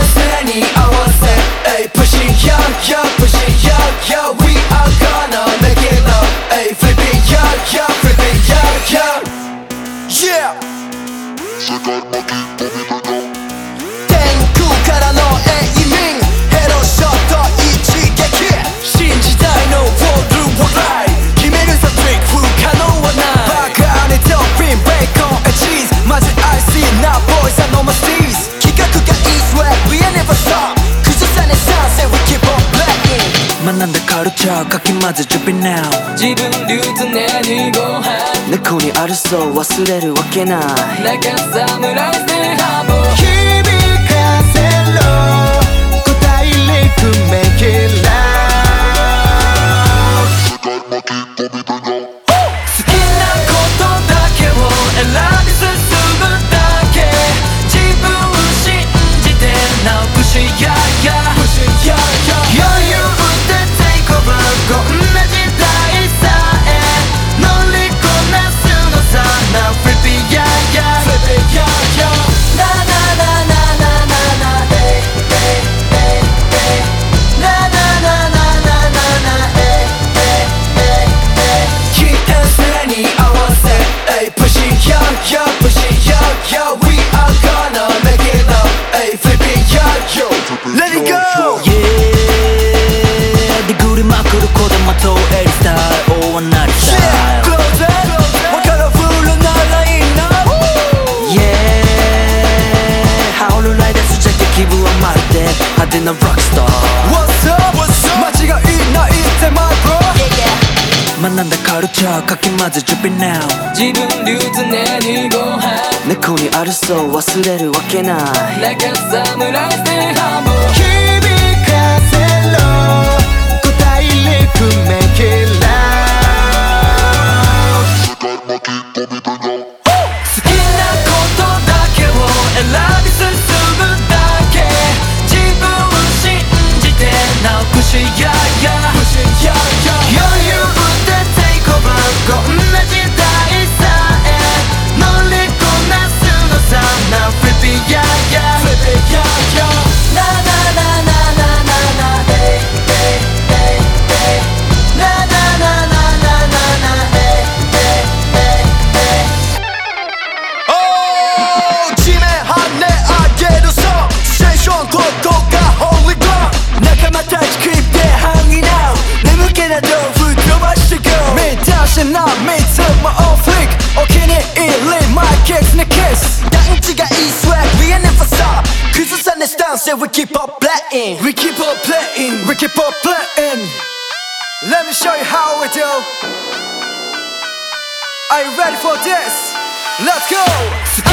Pushing, push it, yo, yo, push it, yo, yo We are gonna んだカルチャーかき混ぜ Dripping now 自分流常にご飯。猫にあるそう忘れるわけない。中侍でハボ響かせろ。答えリクメイキラ世界巻き込み好きなことだけを選び進むだけ。自分信じて Now push it yeah yeah Yeah ディグりまくる子供とエリスタイル大はなりスタイ Close it わからフルならいいなル Yeah ハウルライダースジャケ気分はまるで派手なロックスター What's up? What's up? 間違いないって my bro 学んだカルチャーかき混ぜ Dripping now 自分流常にご飯猫にあるそう忘れるわけない中侍でハボ say we keep on playing. We keep on playing. We keep on playing. Let me show you how we do. Are you ready for this? Let's go.